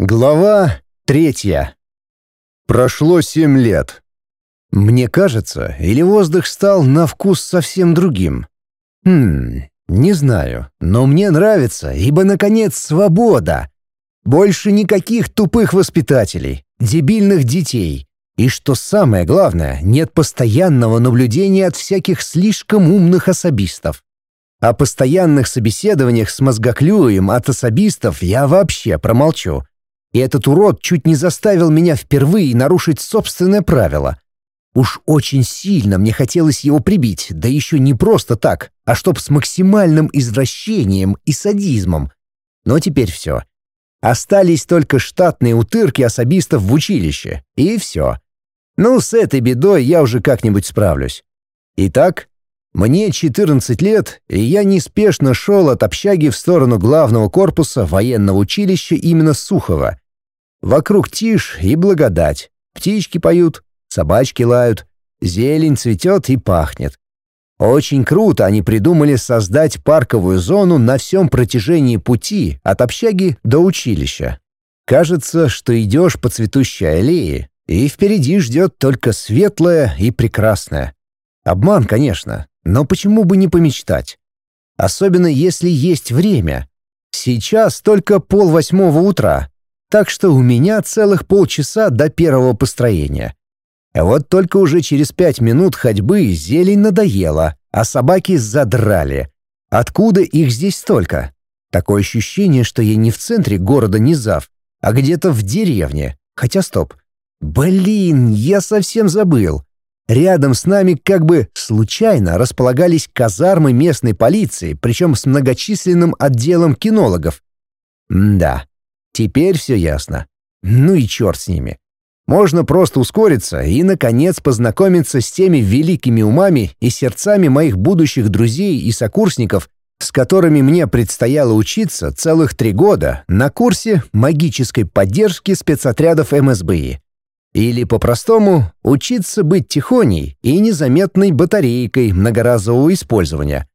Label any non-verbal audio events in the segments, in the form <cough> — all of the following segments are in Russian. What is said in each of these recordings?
Глава третья. Прошло семь лет. Мне кажется, или воздух стал на вкус совсем другим. Хм, не знаю, но мне нравится, ибо, наконец, свобода. Больше никаких тупых воспитателей, дебильных детей. И что самое главное, нет постоянного наблюдения от всяких слишком умных особистов. О постоянных собеседованиях с мозгоклюем от особистов я вообще промолчу. И этот урод чуть не заставил меня впервые нарушить собственное правило. Уж очень сильно мне хотелось его прибить, да еще не просто так, а чтоб с максимальным извращением и садизмом. Но теперь все. Остались только штатные утырки особистов в училище, и все. Ну, с этой бедой я уже как-нибудь справлюсь. Итак, мне 14 лет, и я неспешно шел от общаги в сторону главного корпуса военного училища именно Сухова. Вокруг тишь и благодать. Птички поют, собачки лают, зелень цветет и пахнет. Очень круто они придумали создать парковую зону на всем протяжении пути от общаги до училища. Кажется, что идешь по цветущей аллее, и впереди ждет только светлое и прекрасное. Обман, конечно, но почему бы не помечтать? Особенно если есть время. Сейчас только полвосьмого утра, так что у меня целых полчаса до первого построения. А вот только уже через пять минут ходьбы зелень надоела, а собаки задрали. Откуда их здесь столько? Такое ощущение, что я не в центре города Низав, а где-то в деревне. Хотя стоп. Блин, я совсем забыл. Рядом с нами как бы случайно располагались казармы местной полиции, причем с многочисленным отделом кинологов. Да, теперь все ясно. Ну и черт с ними. Можно просто ускориться и, наконец, познакомиться с теми великими умами и сердцами моих будущих друзей и сокурсников, с которыми мне предстояло учиться целых три года на курсе магической поддержки спецотрядов МСБИ. Или, по-простому, учиться быть тихоней и незаметной батарейкой многоразового использования.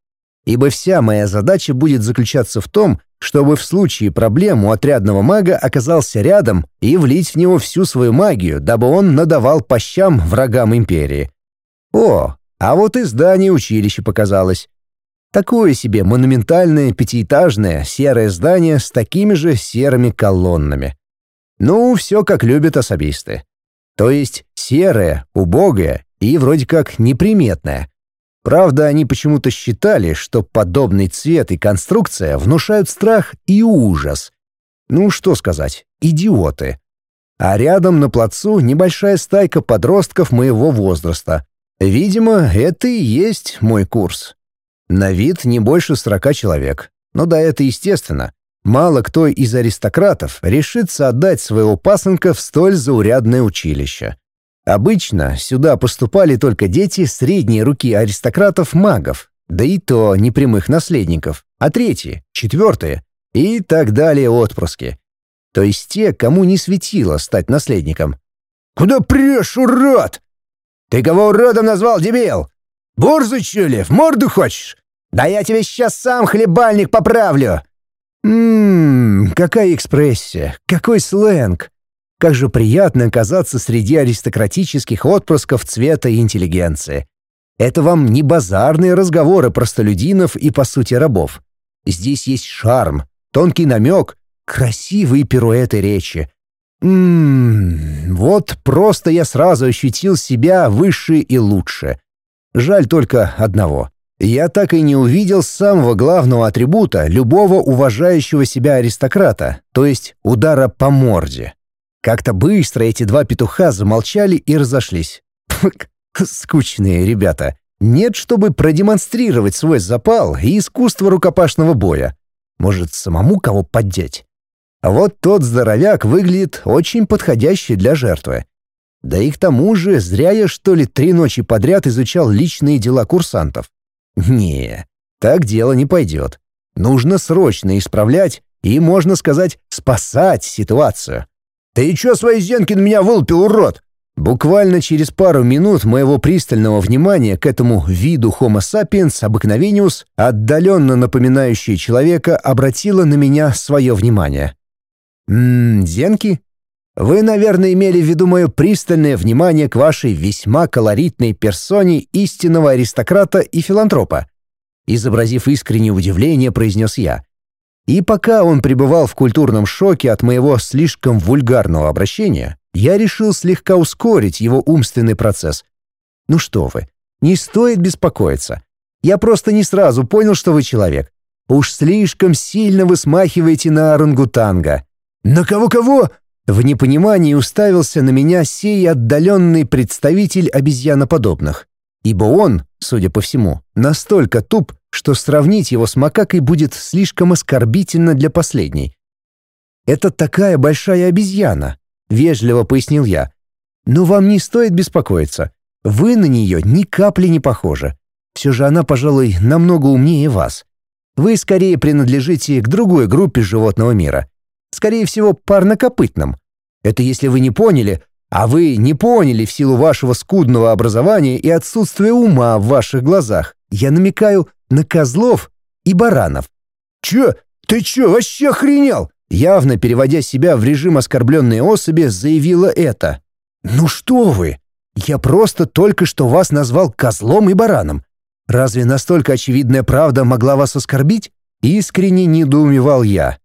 Ибо вся моя задача будет заключаться в том, чтобы в случае проблем у отрядного мага оказался рядом и влить в него всю свою магию, дабы он надавал по щам врагам Империи. О, а вот и здание училища показалось. Такое себе монументальное пятиэтажное серое здание с такими же серыми колоннами. Ну, все как любят особисты. То есть серое, убогое и вроде как неприметное. Правда, они почему-то считали, что подобный цвет и конструкция внушают страх и ужас. Ну, что сказать, идиоты. А рядом на плацу небольшая стайка подростков моего возраста. Видимо, это и есть мой курс. На вид не больше сорока человек. Ну да, это естественно. Мало кто из аристократов решится отдать своего пасынка в столь заурядное училище. Обычно сюда поступали только дети средней руки аристократов-магов, да и то не прямых наследников, а третьи, четвертые и так далее отпрыски. То есть те, кому не светило стать наследником. «Куда прешь, урод? Ты кого уродом назвал, дебил? Борзый, что ли, в морду хочешь? Да я тебе сейчас сам хлебальник поправлю!» Ммм, какая экспрессия, какой сленг. Как же приятно оказаться среди аристократических отпрысков цвета и интеллигенции. Это вам не базарные разговоры простолюдинов и, по сути, рабов. Здесь есть шарм, тонкий намек, красивые пируэты речи. Ммм, вот просто я сразу ощутил себя выше и лучше. Жаль только одного я так и не увидел самого главного атрибута любого уважающего себя аристократа, то есть удара по морде. Как-то быстро эти два петуха замолчали и разошлись. Скучные ребята. Нет, чтобы продемонстрировать свой запал и искусство рукопашного боя. Может, самому кого поддеть? А вот тот здоровяк выглядит очень подходящий для жертвы. Да и к тому же зря я, что ли, три ночи подряд изучал личные дела курсантов. Не, так дело не пойдет. Нужно срочно исправлять и, можно сказать, спасать ситуацию. «Ты чё свои зенки на меня вылупил, урод?» Буквально через пару минут моего пристального внимания к этому виду Homo sapiens обыкновениус, отдаленно напоминающий человека, обратило на меня свое внимание. Ммм, зенки? Вы, наверное, имели в виду мое пристальное внимание к вашей весьма колоритной персоне истинного аристократа и филантропа. Изобразив искреннее удивление, произнес я. И пока он пребывал в культурном шоке от моего слишком вульгарного обращения, я решил слегка ускорить его умственный процесс. Ну что вы, не стоит беспокоиться. Я просто не сразу понял, что вы человек. Уж слишком сильно вы смахиваете на орангутанга. На кого-кого? В непонимании уставился на меня сей отдаленный представитель обезьяноподобных. Ибо он, судя по всему, настолько туп, что сравнить его с макакой будет слишком оскорбительно для последней. «Это такая большая обезьяна», — вежливо пояснил я. «Но вам не стоит беспокоиться. Вы на нее ни капли не похожи. Все же она, пожалуй, намного умнее вас. Вы скорее принадлежите к другой группе животного мира. Скорее всего, парнокопытным. Это если вы не поняли, а вы не поняли в силу вашего скудного образования и отсутствия ума в ваших глазах. Я намекаю на козлов и баранов. «Чё? Ты чё, вообще охренел?» Явно переводя себя в режим оскорбленной особи, заявила это. «Ну что вы? Я просто только что вас назвал козлом и бараном. Разве настолько очевидная правда могла вас оскорбить?» Искренне недоумевал я.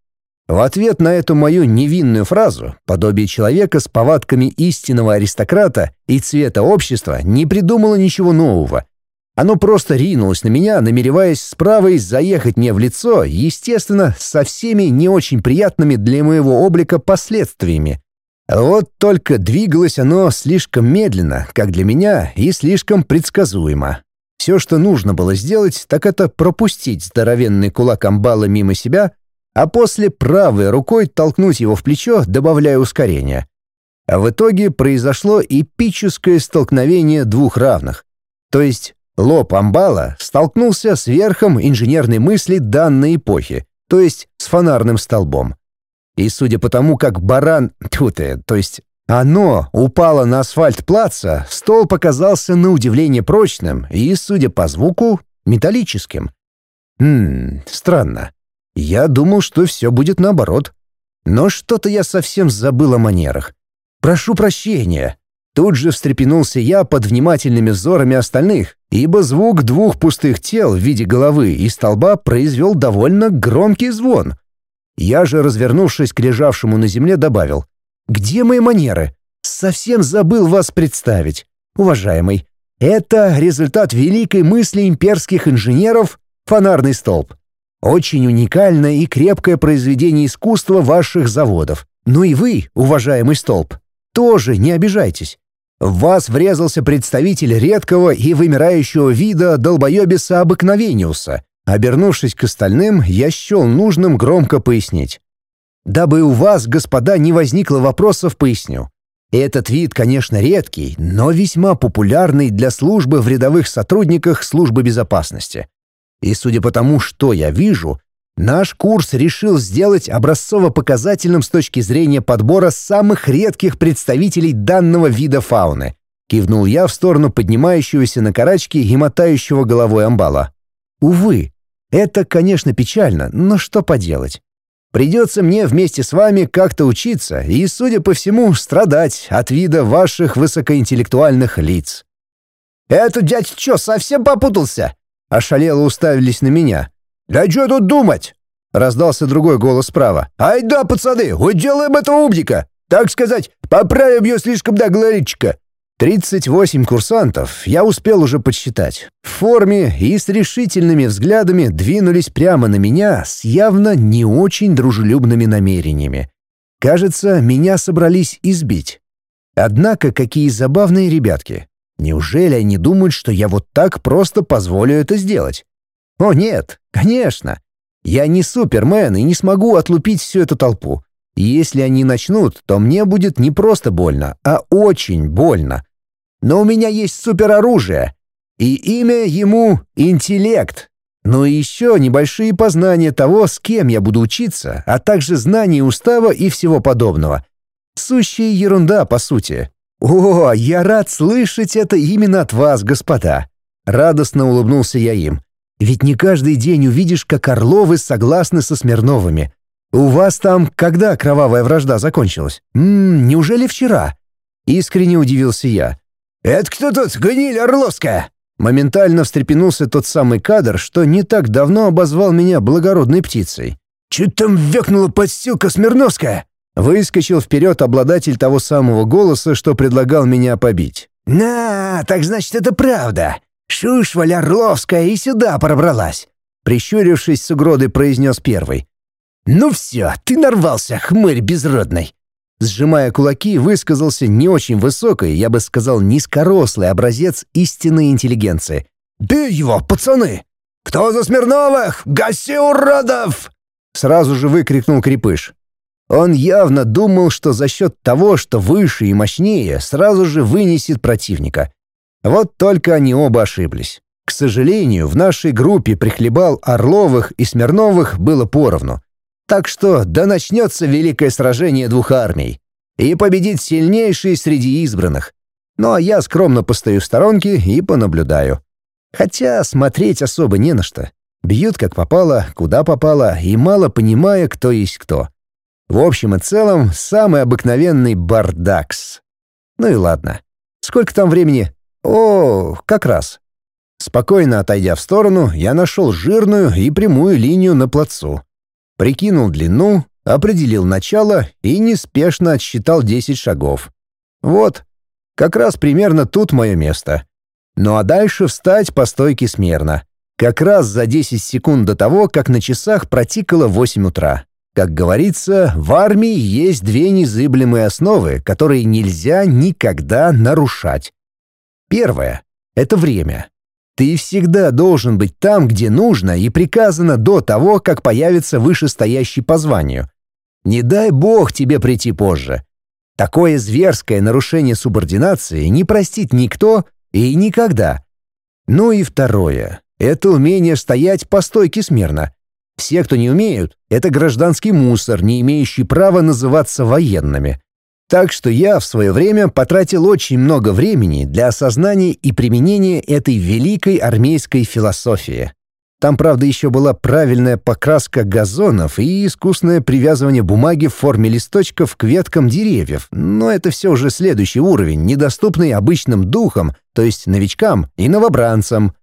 В ответ на эту мою невинную фразу, подобие человека с повадками истинного аристократа и цвета общества не придумало ничего нового, оно просто ринулось на меня, намереваясь справа заехать мне в лицо, естественно, со всеми не очень приятными для моего облика последствиями. Вот только двигалось оно слишком медленно, как для меня, и слишком предсказуемо. Все, что нужно было сделать, так это пропустить здоровенный кулак амбала мимо себя, а после правой рукой толкнуть его в плечо, добавляя ускорение. А в итоге произошло эпическое столкновение двух равных. То есть Лоб амбала столкнулся с верхом инженерной мысли данной эпохи, то есть с фонарным столбом. И судя по тому, как баран, <laughs> тьфу то есть оно упало на асфальт плаца, столб оказался на удивление прочным и, судя по звуку, металлическим. Хм, странно. Я думал, что все будет наоборот. Но что-то я совсем забыл о манерах. Прошу прощения. Тут же встрепенулся я под внимательными взорами остальных, ибо звук двух пустых тел в виде головы и столба произвел довольно громкий звон. Я же, развернувшись к лежавшему на земле, добавил. «Где мои манеры? Совсем забыл вас представить. Уважаемый, это результат великой мысли имперских инженеров «Фонарный столб». Очень уникальное и крепкое произведение искусства ваших заводов. Ну и вы, уважаемый столб, тоже не обижайтесь. В вас врезался представитель редкого и вымирающего вида долбоебиса обыкновениуса. Обернувшись к остальным, я счел нужным громко пояснить. Дабы у вас, господа, не возникло вопросов, поясню. Этот вид, конечно, редкий, но весьма популярный для службы в рядовых сотрудниках службы безопасности. И судя по тому, что я вижу, Наш курс решил сделать образцово-показательным с точки зрения подбора самых редких представителей данного вида фауны. Кивнул я в сторону поднимающегося на карачки и мотающего головой амбала. Увы, это, конечно, печально, но что поделать. Придется мне вместе с вами как-то учиться и, судя по всему, страдать от вида ваших высокоинтеллектуальных лиц. «Этот дядь что, совсем попутался?» Ошалело уставились на меня. «Да что тут думать?» — раздался другой голос справа. «Ай да, пацаны, уделаем этого умника! Так сказать, поправим ее слишком до говоритчика!» Тридцать восемь курсантов я успел уже подсчитать. В форме и с решительными взглядами двинулись прямо на меня с явно не очень дружелюбными намерениями. Кажется, меня собрались избить. Однако какие забавные ребятки. Неужели они думают, что я вот так просто позволю это сделать? О нет, конечно. Я не Супермен и не смогу отлупить всю эту толпу. если они начнут, то мне будет не просто больно, а очень больно. Но у меня есть супероружие, и имя ему — интеллект. Ну и еще небольшие познания того, с кем я буду учиться, а также знания устава и всего подобного. Сущая ерунда, по сути. О, я рад слышать это именно от вас, господа. Радостно улыбнулся я им. Ведь не каждый день увидишь, как Орловы согласны со Смирновыми. «У вас там когда кровавая вражда закончилась? М неужели вчера?» Искренне удивился я. «Это кто тут, гниль Орловская?» Моментально встрепенулся тот самый кадр, что не так давно обозвал меня благородной птицей. «Чё там векнула подстилка Смирновская?» Выскочил вперед обладатель того самого голоса, что предлагал меня побить. «На, так значит, это правда. Шушваль Орловская и сюда пробралась!» Прищурившись с угродой, произнес первый. «Ну все, ты нарвался, хмырь безродный!» Сжимая кулаки, высказался не очень высокий, я бы сказал, низкорослый образец истинной интеллигенции. «Бей его, пацаны! Кто за Смирновых? Гаси уродов!» Сразу же выкрикнул Крепыш. Он явно думал, что за счет того, что выше и мощнее, сразу же вынесет противника. Вот только они оба ошиблись. К сожалению, в нашей группе прихлебал Орловых и Смирновых было поровну. Так что да начнется великое сражение двух армий. И победит сильнейший среди избранных. Ну а я скромно постою в сторонке и понаблюдаю. Хотя смотреть особо не на что. Бьют как попало, куда попало, и мало понимая, кто есть кто. В общем и целом, самый обыкновенный бардакс. Ну и ладно. Сколько там времени? О, как раз. Спокойно отойдя в сторону, я нашел жирную и прямую линию на плацу. Прикинул длину, определил начало и неспешно отсчитал 10 шагов. Вот, как раз примерно тут мое место. Ну а дальше встать по стойке смирно. Как раз за 10 секунд до того, как на часах протикало 8 утра. Как говорится, в армии есть две незыблемые основы, которые нельзя никогда нарушать. Первое — это время. Ты всегда должен быть там, где нужно и приказано до того, как появится вышестоящий по званию. Не дай бог тебе прийти позже. Такое зверское нарушение субординации не простит никто и никогда. Ну и второе — это умение стоять по стойке смирно. Все, кто не умеют, это гражданский мусор, не имеющий права называться военными. Так что я в свое время потратил очень много времени для осознания и применения этой великой армейской философии. Там, правда, еще была правильная покраска газонов и искусное привязывание бумаги в форме листочков к веткам деревьев, но это все уже следующий уровень, недоступный обычным духам, то есть новичкам и новобранцам,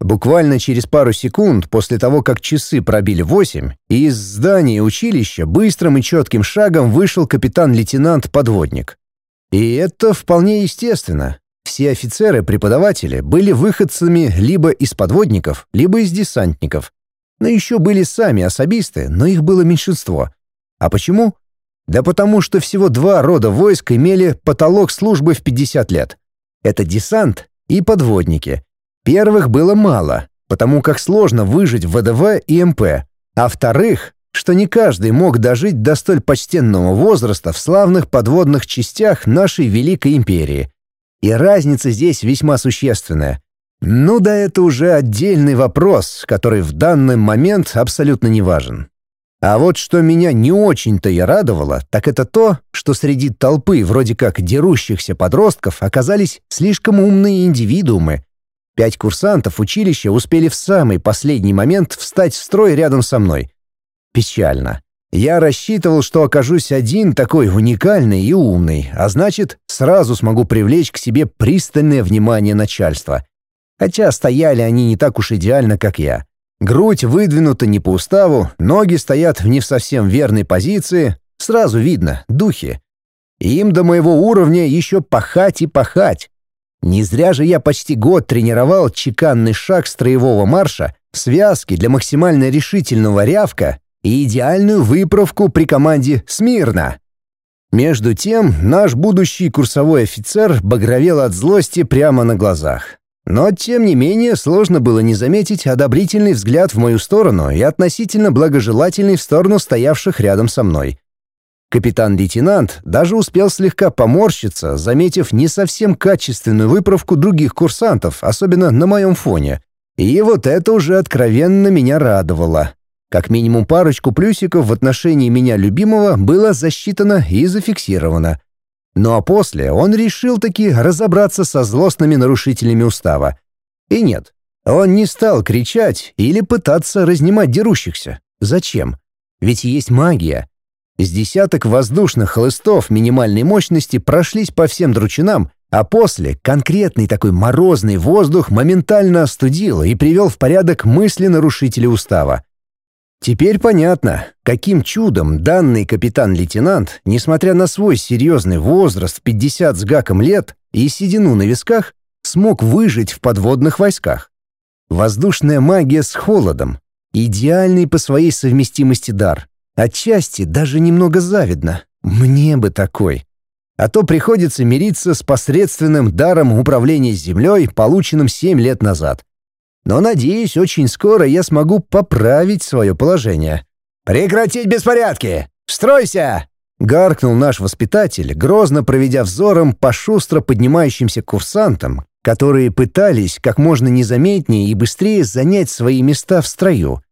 Буквально через пару секунд после того, как часы пробили восемь, из здания училища быстрым и четким шагом вышел капитан-лейтенант-подводник. И это вполне естественно. Все офицеры-преподаватели были выходцами либо из подводников, либо из десантников. Но еще были сами особисты, но их было меньшинство. А почему? Да потому что всего два рода войск имели потолок службы в 50 лет. Это десант и подводники — Первых было мало, потому как сложно выжить в ВДВ и МП, а вторых, что не каждый мог дожить до столь почтенного возраста в славных подводных частях нашей Великой Империи. И разница здесь весьма существенная. Ну да это уже отдельный вопрос, который в данный момент абсолютно не важен. А вот что меня не очень-то и радовало, так это то, что среди толпы вроде как дерущихся подростков оказались слишком умные индивидуумы, Пять курсантов училища успели в самый последний момент встать в строй рядом со мной. Печально. Я рассчитывал, что окажусь один такой уникальный и умный, а значит, сразу смогу привлечь к себе пристальное внимание начальства. Хотя стояли они не так уж идеально, как я. Грудь выдвинута не по уставу, ноги стоят в не совсем верной позиции. Сразу видно — духи. Им до моего уровня еще пахать и пахать. Не зря же я почти год тренировал чеканный шаг строевого марша, связки для максимально решительного рявка и идеальную выправку при команде «Смирно». Между тем, наш будущий курсовой офицер багровел от злости прямо на глазах. Но, тем не менее, сложно было не заметить одобрительный взгляд в мою сторону и относительно благожелательный в сторону стоявших рядом со мной. Капитан-лейтенант даже успел слегка поморщиться, заметив не совсем качественную выправку других курсантов, особенно на моем фоне. И вот это уже откровенно меня радовало. Как минимум парочку плюсиков в отношении меня любимого было засчитано и зафиксировано. Ну а после он решил таки разобраться со злостными нарушителями устава. И нет, он не стал кричать или пытаться разнимать дерущихся. Зачем? ведь есть магия. С десяток воздушных хлыстов минимальной мощности прошлись по всем дручинам, а после конкретный такой морозный воздух моментально остудил и привел в порядок мысли нарушителя устава. Теперь понятно, каким чудом данный капитан-лейтенант, несмотря на свой серьезный возраст в 50 с гаком лет и седину на висках, смог выжить в подводных войсках. Воздушная магия с холодом. Идеальный по своей совместимости дар. Отчасти даже немного завидно. Мне бы такой. А то приходится мириться с посредственным даром управления землей, полученным 7 лет назад. Но, надеюсь, очень скоро я смогу поправить свое положение. «Прекратить беспорядки! Стройся!» — гаркнул наш воспитатель, грозно проведя взором по шустро поднимающимся курсантам, которые пытались как можно незаметнее и быстрее занять свои места в строю.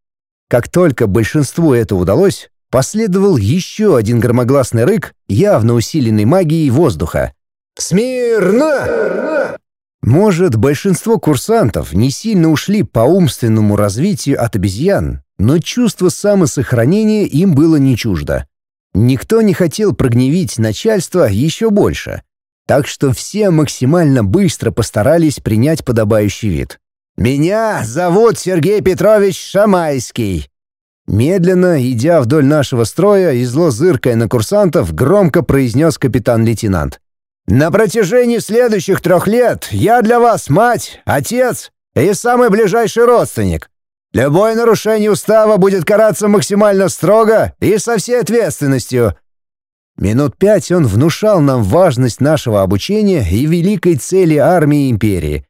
Как только большинству это удалось, последовал еще один громогласный рык, явно усиленный магией воздуха. «Смирно!» Может, большинство курсантов не сильно ушли по умственному развитию от обезьян, но чувство самосохранения им было не чуждо. Никто не хотел прогневить начальство еще больше — так что все максимально быстро постарались принять подобающий вид. «Меня зовут Сергей Петрович Шамайский». Медленно, идя вдоль нашего строя и зло зыркая на курсантов, громко произнес капитан-лейтенант. «На протяжении следующих трех лет я для вас мать, отец и самый ближайший родственник. Любое нарушение устава будет караться максимально строго и со всей ответственностью. Минут пять он внушал нам важность нашего обучения и великой цели армии империи,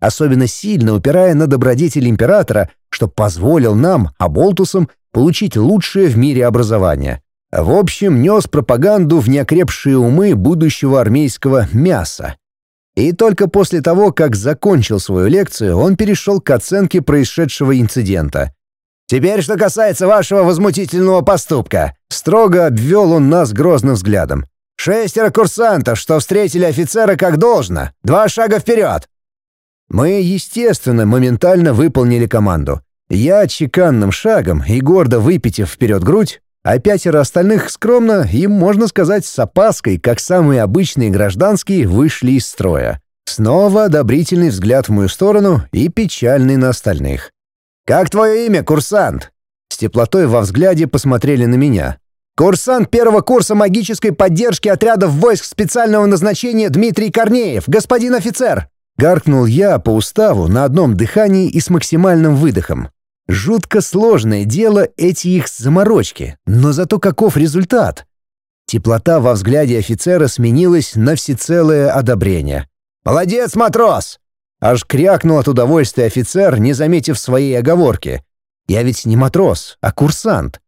особенно сильно упирая на добродетель императора, что позволил нам, оболтусам, получить лучшее в мире образование. В общем, нес пропаганду в неокрепшие умы будущего армейского мяса. И только после того, как закончил свою лекцию, он перешел к оценке происшедшего инцидента. «Теперь, что касается вашего возмутительного поступка», — строго обвел он нас грозным взглядом. «Шестеро курсантов, что встретили офицера как должно. Два шага вперед!» Мы, естественно, моментально выполнили команду. Я чеканным шагом и гордо выпитив вперед грудь, а пятеро остальных скромно и, можно сказать, с опаской, как самые обычные гражданские, вышли из строя. Снова одобрительный взгляд в мою сторону и печальный на остальных. «Как твое имя, курсант?» С теплотой во взгляде посмотрели на меня. «Курсант первого курса магической поддержки отрядов войск специального назначения Дмитрий Корнеев, господин офицер!» Гаркнул я по уставу на одном дыхании и с максимальным выдохом. Жутко сложное дело эти их заморочки, но зато каков результат? Теплота во взгляде офицера сменилась на всецелое одобрение. «Молодец, матрос! Аж крякнул от удовольствия офицер, не заметив своей оговорки. «Я ведь не матрос, а курсант».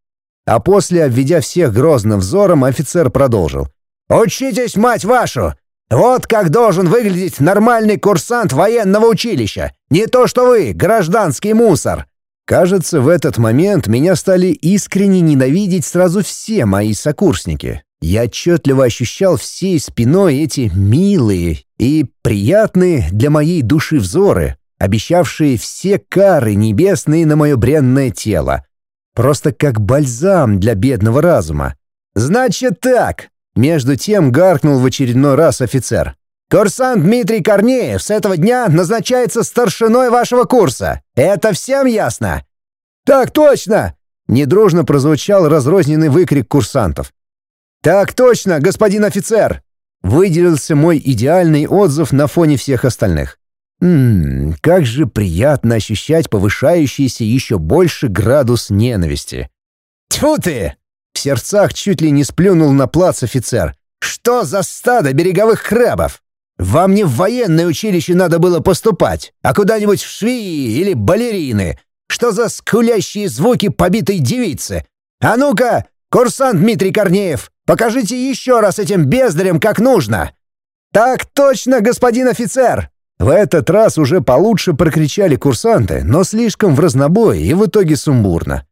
А после, обведя всех грозным взором, офицер продолжил. «Учитесь, мать вашу! Вот как должен выглядеть нормальный курсант военного училища! Не то что вы, гражданский мусор!» Кажется, в этот момент меня стали искренне ненавидеть сразу все мои сокурсники. Я отчетливо ощущал всей спиной эти милые и приятные для моей души взоры, обещавшие все кары небесные на мое бренное тело. Просто как бальзам для бедного разума. «Значит так!» — между тем гаркнул в очередной раз офицер. «Курсант Дмитрий Корнеев с этого дня назначается старшиной вашего курса. Это всем ясно?» «Так точно!» — недружно прозвучал разрозненный выкрик курсантов. «Так точно, господин офицер!» Выделился мой идеальный отзыв на фоне всех остальных. Ммм, как же приятно ощущать повышающийся еще больше градус ненависти. «Тьфу ты!» В сердцах чуть ли не сплюнул на плац офицер. «Что за стадо береговых крабов? Вам не в военное училище надо было поступать, а куда-нибудь в швеи или балерины. Что за скулящие звуки побитой девицы? А ну-ка, курсант Дмитрий Корнеев, Покажите еще раз этим бездарям, как нужно!» «Так точно, господин офицер!» В этот раз уже получше прокричали курсанты, но слишком в разнобой и в итоге сумбурно.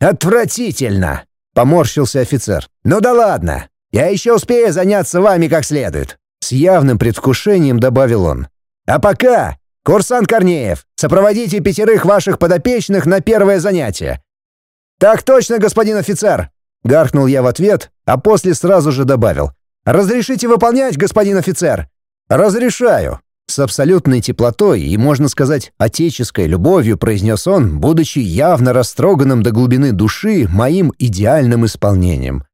«Отвратительно!» — поморщился офицер. «Ну да ладно, я еще успею заняться вами как следует!» С явным предвкушением добавил он. «А пока, курсант Корнеев, сопроводите пятерых ваших подопечных на первое занятие. «Так точно, господин офицер!» — гаркнул я в ответ, а после сразу же добавил. «Разрешите выполнять, господин офицер?» «Разрешаю!» С абсолютной теплотой и, можно сказать, отеческой любовью произнес он, будучи явно растроганным до глубины души моим идеальным исполнением.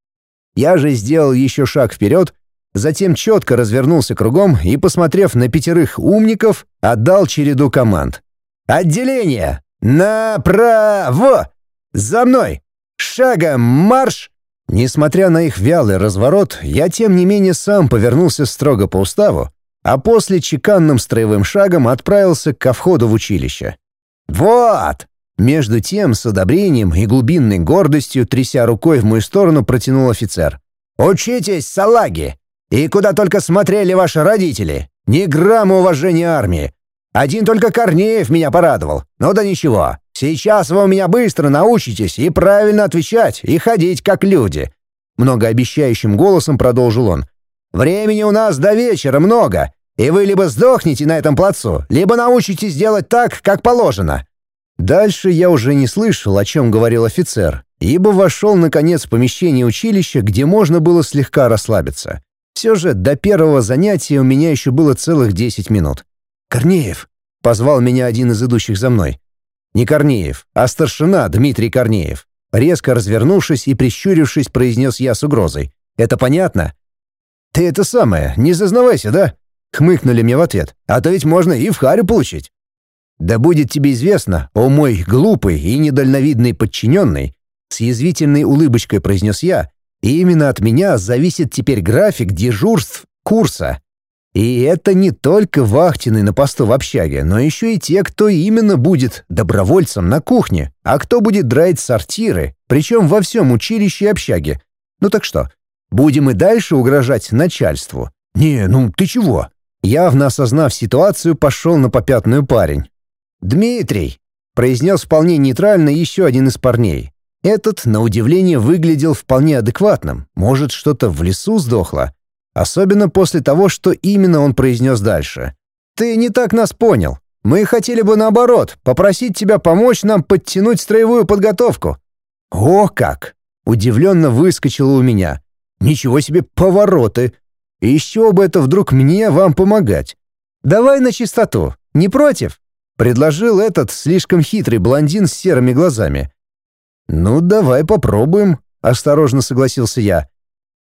Я же сделал еще шаг вперед, затем четко развернулся кругом и, посмотрев на пятерых умников, отдал череду команд. «Отделение! Направо! За мной! Шагом марш!» Несмотря на их вялый разворот, я тем не менее сам повернулся строго по уставу, а после чеканным строевым шагом отправился ко входу в училище. «Вот!» Между тем, с одобрением и глубинной гордостью, тряся рукой в мою сторону, протянул офицер. «Учитесь, салаги! И куда только смотрели ваши родители! Ни грамма уважения армии! Один только Корнеев меня порадовал. Ну да ничего, сейчас вы у меня быстро научитесь и правильно отвечать, и ходить как люди!» Многообещающим голосом продолжил он. «Времени у нас до вечера много, и вы либо сдохнете на этом плацу, либо научитесь делать так, как положено. Дальше я уже не слышал, о чем говорил офицер, ибо вошел, наконец, в помещение училища, где можно было слегка расслабиться. Все же до первого занятия у меня еще было целых 10 минут. «Корнеев!» — позвал меня один из идущих за мной. Не Корнеев, а старшина Дмитрий Корнеев. Резко развернувшись и прищурившись, произнес я с угрозой. «Это понятно?» «Ты это самое, не зазнавайся, да?» — хмыкнули мне в ответ. «А то ведь можно и в харю получить». Да будет тебе известно, о мой глупый и недальновидный подчиненный, с язвительной улыбочкой произнес я, и именно от меня зависит теперь график дежурств курса. И это не только вахтенный на посту в общаге, но еще и те, кто именно будет добровольцем на кухне, а кто будет драить сортиры, причем во всем училище и общаге. Ну так что, будем и дальше угрожать начальству? Не, ну ты чего? Явно осознав ситуацию, пошел на попятную парень. «Дмитрий!» — произнес вполне нейтрально еще один из парней. Этот, на удивление, выглядел вполне адекватным. Может, что-то в лесу сдохло. Особенно после того, что именно он произнес дальше. «Ты не так нас понял. Мы хотели бы, наоборот, попросить тебя помочь нам подтянуть строевую подготовку». «О как!» — удивленно выскочило у меня. «Ничего себе повороты! Еще бы это вдруг мне вам помогать. Давай на чистоту. Не против?» Предложил этот слишком хитрый блондин с серыми глазами. «Ну, давай попробуем», — осторожно согласился я.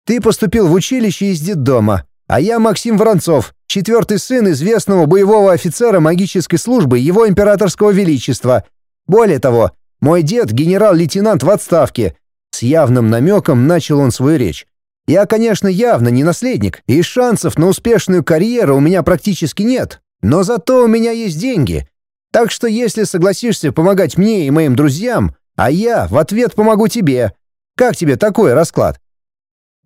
«Ты поступил в училище из детдома, а я Максим Воронцов, четвертый сын известного боевого офицера магической службы Его Императорского Величества. Более того, мой дед — генерал-лейтенант в отставке». С явным намеком начал он свою речь. «Я, конечно, явно не наследник, и шансов на успешную карьеру у меня практически нет, но зато у меня есть деньги, так что если согласишься помогать мне и моим друзьям, а я в ответ помогу тебе. Как тебе такой расклад?»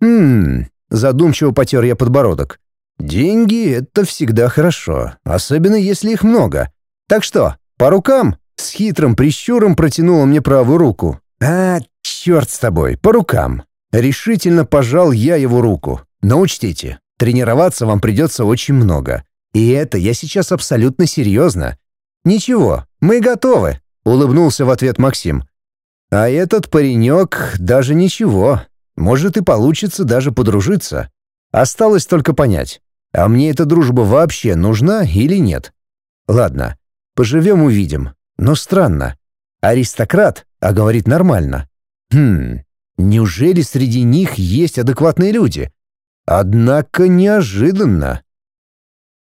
«Хм...» — задумчиво потер я подбородок. «Деньги — это всегда хорошо, особенно если их много. Так что, по рукам?» С хитрым прищуром протянула мне правую руку. «А, черт с тобой, по рукам!» Решительно пожал я его руку. «Но учтите, тренироваться вам придется очень много. И это я сейчас абсолютно серьезно. «Ничего, мы готовы», — улыбнулся в ответ Максим. «А этот паренек даже ничего. Может и получится даже подружиться. Осталось только понять, а мне эта дружба вообще нужна или нет? Ладно, поживем увидим. Но странно. Аристократ, а говорит нормально. Хм, неужели среди них есть адекватные люди? Однако неожиданно.